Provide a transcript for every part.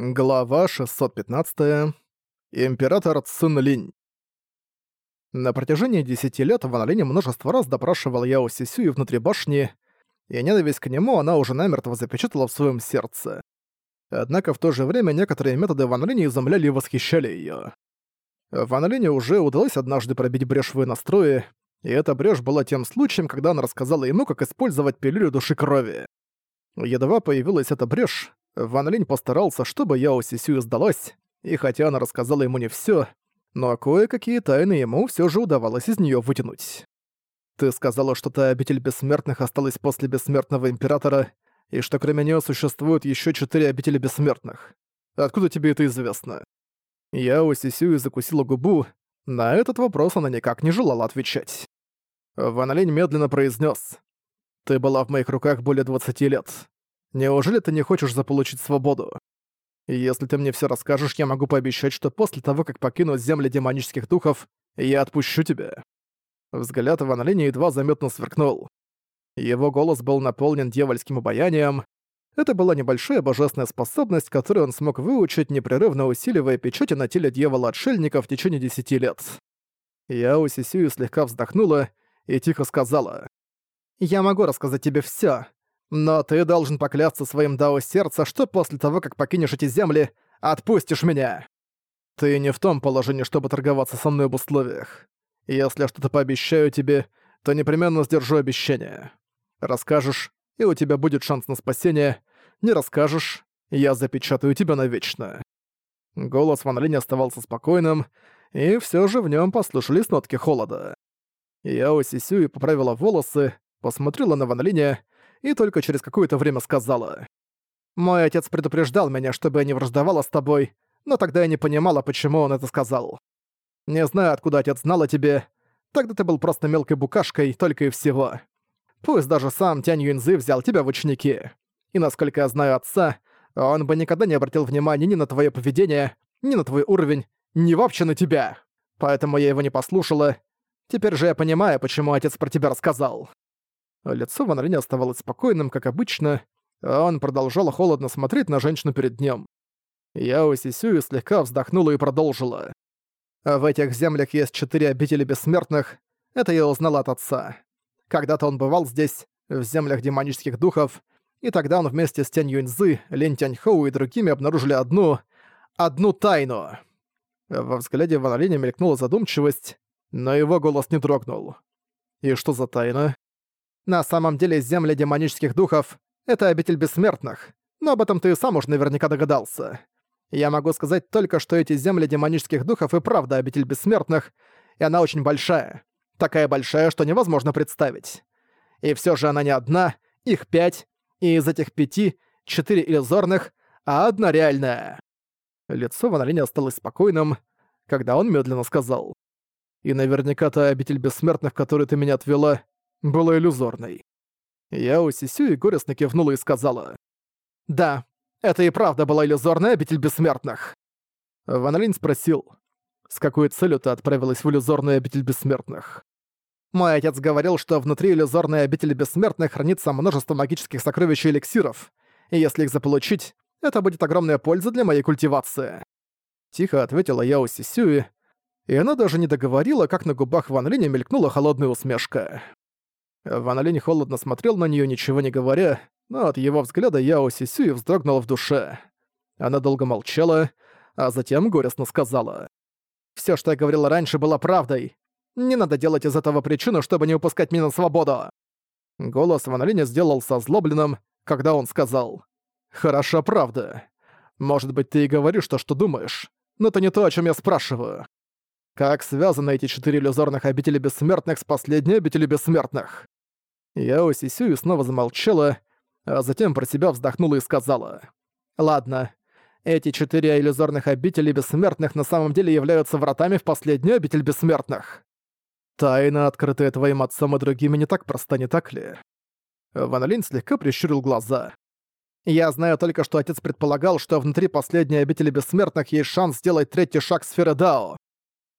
Глава 615. Император Цин Линь. На протяжении десяти лет Ван Линь множество раз допрашивал Яо Сисюи внутри башни, и ненависть к нему она уже намертво запечатала в своем сердце. Однако в то же время некоторые методы Ван Линя изумляли и восхищали её. Ван Линю уже удалось однажды пробить брешь в настрое, и эта брешь была тем случаем, когда она рассказала ему, как использовать пилюлю души крови. Едва появилась эта брешь, Ван Линь постарался, чтобы Яо Сисюю сдалась, и хотя она рассказала ему не всё, но кое-какие тайны ему всё же удавалось из неё вытянуть. «Ты сказала, что та обитель бессмертных осталась после бессмертного императора, и что кроме неё существует ещё четыре обители бессмертных. Откуда тебе это известно?» Яо Сисюю закусила губу, на этот вопрос она никак не желала отвечать. Ван Линь медленно произнёс. «Ты была в моих руках более 20 лет. Неужели ты не хочешь заполучить свободу? Если ты мне все расскажешь, я могу пообещать, что после того, как покину земли демонических духов, я отпущу тебя». Взгляд Ван Линя едва заметно сверкнул. Его голос был наполнен дьявольским обаянием. Это была небольшая божественная способность, которую он смог выучить, непрерывно усиливая печати на теле дьявола-отшельника в течение десяти лет. Яо Сисюю слегка вздохнула и тихо сказала. «Я могу рассказать тебе всё, но ты должен поклясться своим дао сердца, что после того, как покинешь эти земли, отпустишь меня. Ты не в том положении, чтобы торговаться со мной об условиях. Если я что-то пообещаю тебе, то непременно сдержу обещание. Расскажешь, и у тебя будет шанс на спасение. Не расскажешь, я запечатаю тебя навечно». Голос Ван Линь оставался спокойным, и все же в нем послышались нотки холода. Я Сисюи поправила волосы, посмотрела на Ван Линя и только через какое-то время сказала. «Мой отец предупреждал меня, чтобы я не враждовала с тобой, но тогда я не понимала, почему он это сказал. Не знаю, откуда отец знал о тебе. Тогда ты был просто мелкой букашкой, только и всего. Пусть даже сам Тянь Юньзы взял тебя в ученики. И насколько я знаю отца, он бы никогда не обратил внимания ни на твое поведение, ни на твой уровень, ни вообще на тебя. Поэтому я его не послушала. Теперь же я понимаю, почему отец про тебя рассказал. Лицо Ван Линя оставалось спокойным, как обычно, а он продолжал холодно смотреть на женщину перед ним. Яо Сисюю слегка вздохнула и продолжила. «В этих землях есть четыре обители бессмертных. Это я узнала от отца. Когда-то он бывал здесь, в землях демонических духов, и тогда он вместе с Тянь Юньзы, Лин Тяньхоу и другими обнаружили одну... одну тайну». Во взгляде Ван Линя мелькнула задумчивость, но его голос не дрогнул. «И что за тайна?» На самом деле земля демонических духов — это обитель бессмертных, но об этом ты сам уж наверняка догадался. Я могу сказать только, что эти земли демонических духов и правда обитель бессмертных, и она очень большая. Такая большая, что невозможно представить. И все же она не одна, их пять, и из этих пяти — четыре иллюзорных, а одна реальная. Лицо Ван осталось спокойным, когда он медленно сказал. «И наверняка та обитель бессмертных, которую ты меня отвела, была иллюзорной. Я у Сисю и горестно кивнула и сказала. «Да, это и правда была иллюзорная обитель бессмертных». Ван Линь спросил, «С какой целью ты отправилась в иллюзорную обитель бессмертных?» «Мой отец говорил, что внутри иллюзорной обители бессмертных хранится множество магических сокровищ и эликсиров, и если их заполучить, это будет огромная польза для моей культивации». Тихо ответила Яо Сисюи, и она даже не договорила, как на губах Ван Линя мелькнула холодная усмешка. Ван Линь холодно смотрел на нее, ничего не говоря, но от его взгляда Яо Сисюи вздрогнула в душе. Она долго молчала, а затем горестно сказала. «Всё, что я говорила раньше, было правдой. Не надо делать из этого причину, чтобы не упускать меня на свободу». Голос Ван Линя сделался озлобленным, когда он сказал. «Хороша правда. Может быть, ты и говоришь то, что думаешь, но это не то, о чем я спрашиваю. Как связаны эти четыре иллюзорных обители бессмертных с последней обителью бессмертных?» Яо Сисюи снова замолчала, а затем про себя вздохнула и сказала. «Ладно, эти четыре иллюзорных обители бессмертных на самом деле являются вратами в последнюю обитель бессмертных. Тайна, открытая твоим отцом и другими, не так проста, не так ли?» Ван Линь слегка прищурил глаза. «Я знаю только, что отец предполагал, что внутри последней обители бессмертных есть шанс сделать третий шаг сферы Дао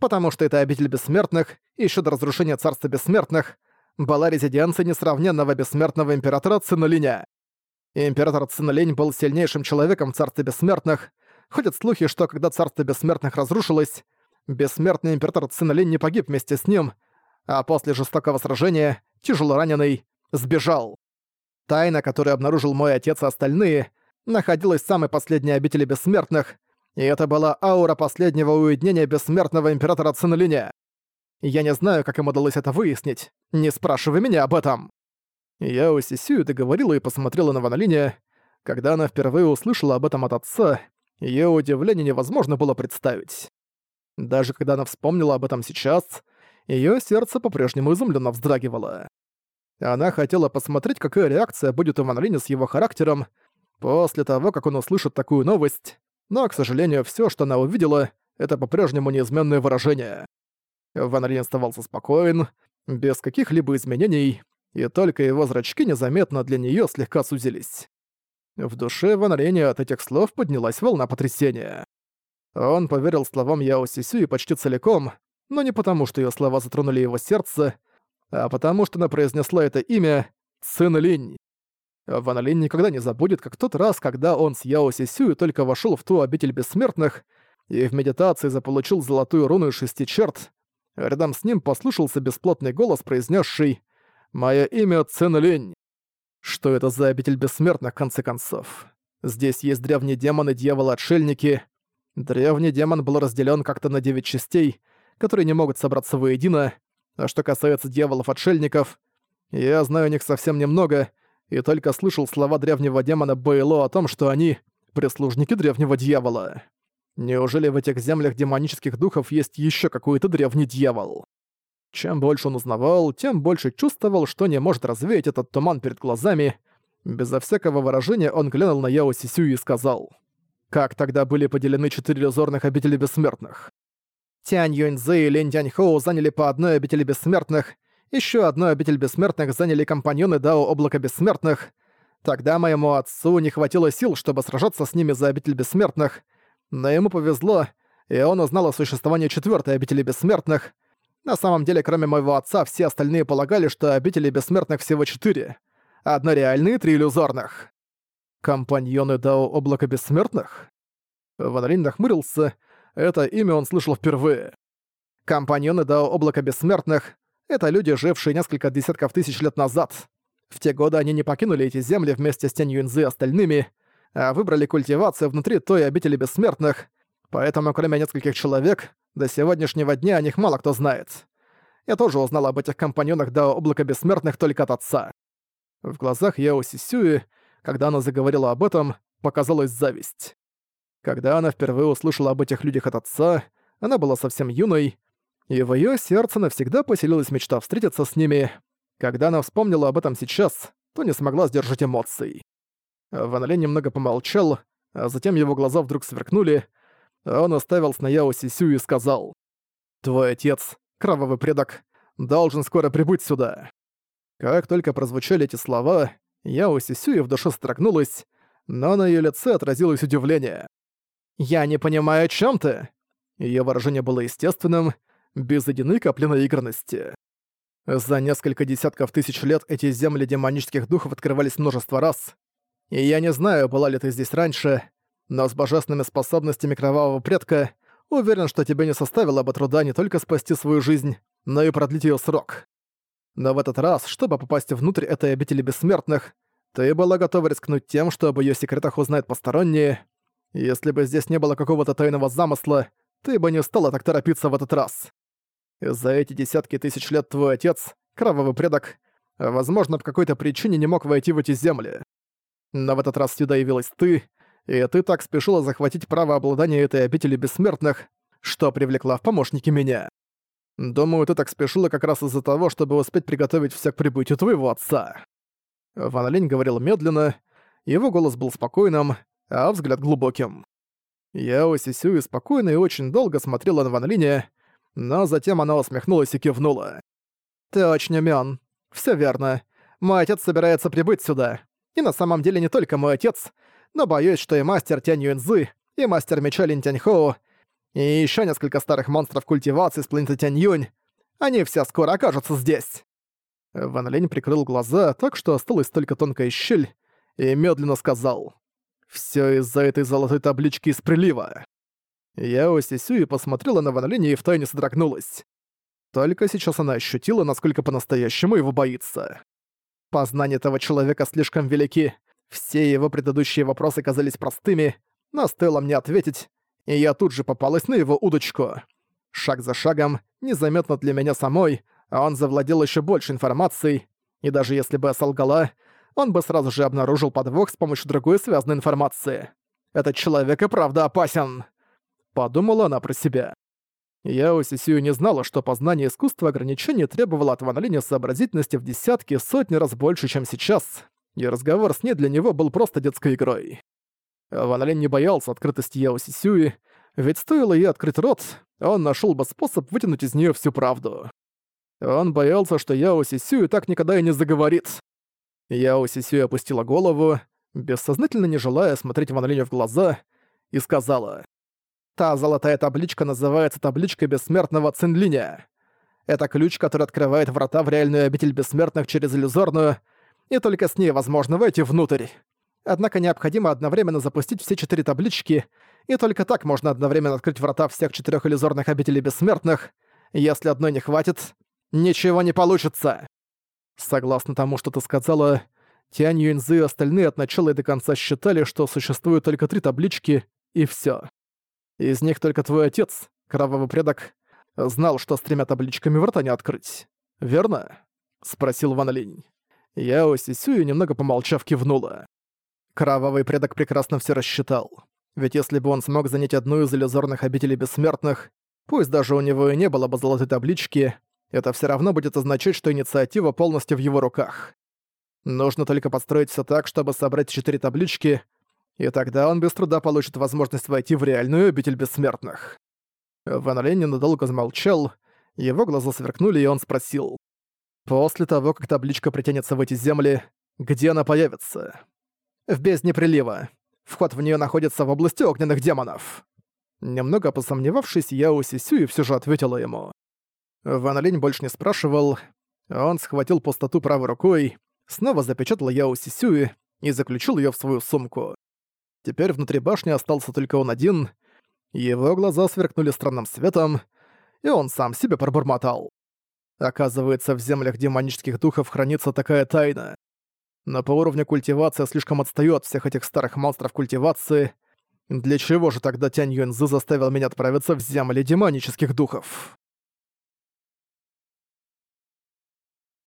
потому что это обитель бессмертных, еще до разрушения Царства Бессмертных, была резиденцией несравненного бессмертного императора Цинолиня. Император Цинолинь был сильнейшим человеком в Царстве Бессмертных, Ходят слухи, что когда царство бессмертных разрушилось, бессмертный император Цинолин не погиб вместе с ним, а после жестокого сражения, тяжело раненый, сбежал. Тайна, которую обнаружил мой отец и остальные, находилась в самой последней обители бессмертных, и это была аура последнего уединения бессмертного императора Цинолиня. Я не знаю, как им удалось это выяснить. Не спрашивай меня об этом. Я у Сисюю договорила и посмотрела на Ванолине. Когда она впервые услышала об этом от отца, её удивление невозможно было представить. Даже когда она вспомнила об этом сейчас, её сердце по-прежнему изумленно вздрагивало. Она хотела посмотреть, какая реакция будет у Ван с его характером после того, как он услышит такую новость, но, к сожалению, всё, что она увидела, это по-прежнему неизменное выражение. Ван Линь оставался спокоен, без каких-либо изменений, и только его зрачки незаметно для неё слегка сузились. В душе Ван Линя от этих слов поднялась волна потрясения. Он поверил словам Яо Сисю и почти целиком, но не потому, что её слова затронули его сердце, а потому что она произнесла это имя Цин Линь. Ван Линь никогда не забудет, как тот раз, когда он с Яо Сисю только вошёл в ту обитель бессмертных и в медитации заполучил золотую руну из шести черт, Рядом с ним послышался бесплотный голос, произнесший «Мое имя Цин Линь». Что это за обитель бессмертных, в конце концов? Здесь есть древний демон и дьявол-отшельники. Древний демон был разделен как-то на девять частей, которые не могут собраться воедино. А что касается дьяволов-отшельников, я знаю о них совсем немного, и только слышал слова древнего демона Бэйло о том, что они — прислужники древнего дьявола. Неужели в этих землях демонических духов есть еще какой-то древний дьявол? Чем больше он узнавал, тем больше чувствовал, что не может развеять этот туман перед глазами. Безо всякого выражения он глянул на Яо Сисю и сказал. Как тогда были поделены четыре иллюзорных обители бессмертных? Тянь Юньзы и Линь Тяньхоу заняли по одной обители бессмертных, еще одной обитель бессмертных заняли компаньоны Дао Облака Бессмертных. Тогда моему отцу не хватило сил, чтобы сражаться с ними за обитель бессмертных, но ему повезло, и он узнал о существовании четвертой обители бессмертных. На самом деле, кроме моего отца, все остальные полагали, что обители бессмертных всего четыре. Одна реальная и три иллюзорных. Компаньоны Дао Облака Бессмертных? Ван нахмурился. Это имя он слышал впервые. Компаньоны Дао Облака Бессмертных — это люди, жившие несколько десятков тысяч лет назад. В те годы они не покинули эти земли вместе с Тянь Юнзы и остальными — а выбрали культивацию внутри той обители бессмертных, поэтому кроме нескольких человек, до сегодняшнего дня о них мало кто знает. Я тоже узнал об этих компаньонах до облака бессмертных только от отца. В глазах Яо Сисюи, когда она заговорила об этом, показалась зависть. Когда она впервые услышала об этих людях от отца, она была совсем юной, и в её сердце навсегда поселилась мечта встретиться с ними. Когда она вспомнила об этом сейчас, то не смогла сдержать эмоций. Ван Лень немного помолчал, а затем его глаза вдруг сверкнули, а он оставил на Яо Сисю и сказал «Твой отец, кровавый предок, должен скоро прибыть сюда». Как только прозвучали эти слова, Яо Сисюи в душе строгнулась, но на её лице отразилось удивление. «Я не понимаю, о чём ты?» Её выражение было естественным, без единой капли наигранности. За несколько десятков тысяч лет эти земли демонических духов открывались множество раз, и я не знаю, была ли ты здесь раньше, но с божественными способностями кровавого предка уверен, что тебе не составило бы труда не только спасти свою жизнь, но и продлить ее срок. Но в этот раз, чтобы попасть внутрь этой обители бессмертных, ты была готова рискнуть тем, что об её секретах узнают посторонние. Если бы здесь не было какого-то тайного замысла, ты бы не стала так торопиться в этот раз. За эти десятки тысяч лет твой отец, кровавый предок, возможно, по какой-то причине не мог войти в эти земли. Но в этот раз сюда явилась ты, и ты так спешила захватить право обладания этой обители бессмертных, что привлекла в помощники меня. Думаю, ты так спешила как раз из-за того, чтобы успеть приготовить всех к прибытию твоего отца». Ван Линь говорил медленно, его голос был спокойным, а взгляд глубоким. Я Сисю и спокойно и очень долго смотрела на Ван Линя, но затем она усмехнулась и кивнула. «Ты очень умён. Всё верно. Мой отец собирается прибыть сюда. И на самом деле не только мой отец, но боюсь, что и мастер Тянь Юньзы, и мастер меча Лин Тяньхоу, и еще несколько старых монстров культивации с планеты Тянь Юнь, они все скоро окажутся здесь. Ван Линь прикрыл глаза, так что осталась только тонкая щель, и медленно сказал. Все из-за этой золотой таблички из прилива. Яо Сисюи посмотрела на Ван Линя и втайне содрогнулась. Только сейчас она ощутила, насколько по-настоящему его боится. Познания этого человека слишком велики. Все его предыдущие вопросы казались простыми, но стоило мне ответить, и я тут же попалась на его удочку. Шаг за шагом, незаметно для меня самой, он завладел еще больше информацией, и даже если бы я солгала, он бы сразу же обнаружил подвох с помощью другой связанной информации. Этот человек и правда опасен. Подумала она про себя. Я у Сисию не знала, что познание искусства ограничений требовало от Ван Линя сообразительности в десятки, сотни раз больше, чем сейчас, и разговор с ней для него был просто детской игрой. Ван Линь не боялся открытости Яо Сисюи, ведь стоило ей открыть рот, он нашел бы способ вытянуть из нее всю правду. Он боялся, что Яо Сисюи так никогда и не заговорит. Яо Сисюи опустила голову, бессознательно не желая смотреть Ван Линю в глаза, и сказала Та золотая табличка называется табличкой бессмертного Цинлиня. Это ключ, который открывает врата в реальную обитель бессмертных через иллюзорную, и только с ней возможно войти внутрь. Однако необходимо одновременно запустить все четыре таблички, и только так можно одновременно открыть врата всех четырех иллюзорных обителей бессмертных. Если одной не хватит, ничего не получится. Согласно тому, что ты сказала, Тянь Юньзы и остальные от начала и до конца считали, что существуют только три таблички, и все. Из них только твой отец, кровавый предок, знал, что с тремя табличками врата не открыть. Верно?» — спросил Ван Линь. Я у Сисюи немного помолчав кивнула. Кровавый предок прекрасно все рассчитал. Ведь если бы он смог занять одну из иллюзорных обителей бессмертных, пусть даже у него и не было бы золотой таблички, это все равно будет означать, что инициатива полностью в его руках. Нужно только подстроить все так, чтобы собрать четыре таблички, и тогда он без труда получит возможность войти в реальную обитель бессмертных. Ван Лень надолго замолчал, его глаза сверкнули, и он спросил. «После того, как табличка притянется в эти земли, где она появится?» «В бездне прилива. Вход в нее находится в области огненных демонов». Немного посомневавшись, я у Сисюи все же ответила ему. Ван Линь больше не спрашивал. Он схватил пустоту правой рукой, снова запечатал Яо Сисюи и заключил ее в свою сумку. Теперь внутри башни остался только он один. Его глаза сверкнули странным светом, и он сам себе пробормотал. Оказывается, в землях демонических духов хранится такая тайна. Но по уровню культивации слишком отстаю от всех этих старых монстров культивации. Для чего же тогда Тянь Юнзы заставил меня отправиться в земли демонических духов?